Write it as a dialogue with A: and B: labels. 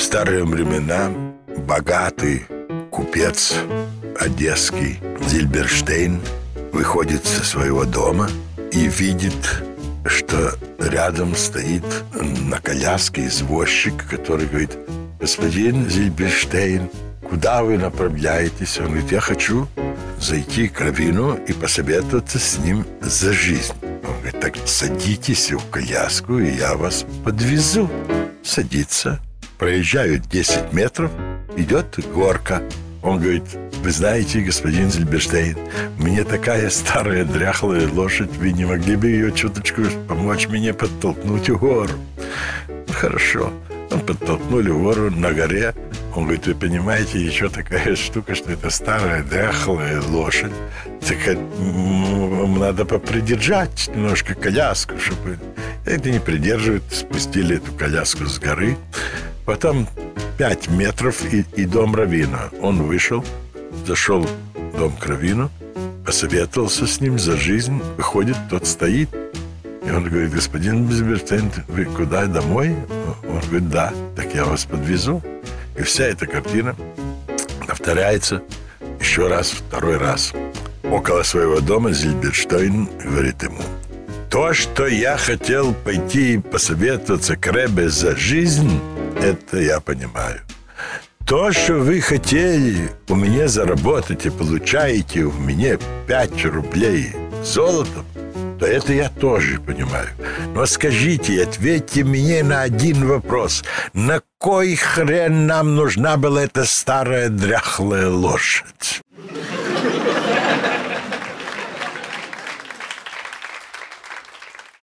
A: В старые времена богатый купец одесский Зильберштейн выходит со своего дома и видит, что рядом стоит на коляске извозчик, который говорит, господин Зильберштейн, куда вы направляетесь? Он говорит, я хочу зайти к Равину и посоветоваться с ним за жизнь. Он говорит, так садитесь в коляску, и я вас подвезу. Садится, проезжают 10 метров, идет горка. Он говорит, вы знаете, господин Зельберштейн, мне такая старая дряхлая лошадь, вы не могли бы ее чуточку помочь мне подтолкнуть в гору? Хорошо. Он подтолкнули гору на горе. Он говорит, вы понимаете, еще такая штука, что это старая дряхлая лошадь. Так надо попридержать немножко коляску, чтобы... Это не придерживает. Спустили эту коляску с горы. Потом 5 метров и, и дом Равина. Он вышел, зашел в дом к Равину, посоветовался с ним за жизнь. Выходит, тот стоит. И он говорит, господин Безбертен, вы куда, домой? Он говорит, да, так я вас подвезу. И вся эта картина повторяется еще раз, второй раз. Около своего дома Зильберштейн говорит ему, то, что я хотел пойти посоветоваться к Ребе за жизнь, это я понимаю. То, что вы хотели у меня заработать и получаете у меня 5 рублей золотом, то это я тоже понимаю. Но скажите ответьте мне на один вопрос. На кой хрен нам нужна была эта старая дряхлая лошадь?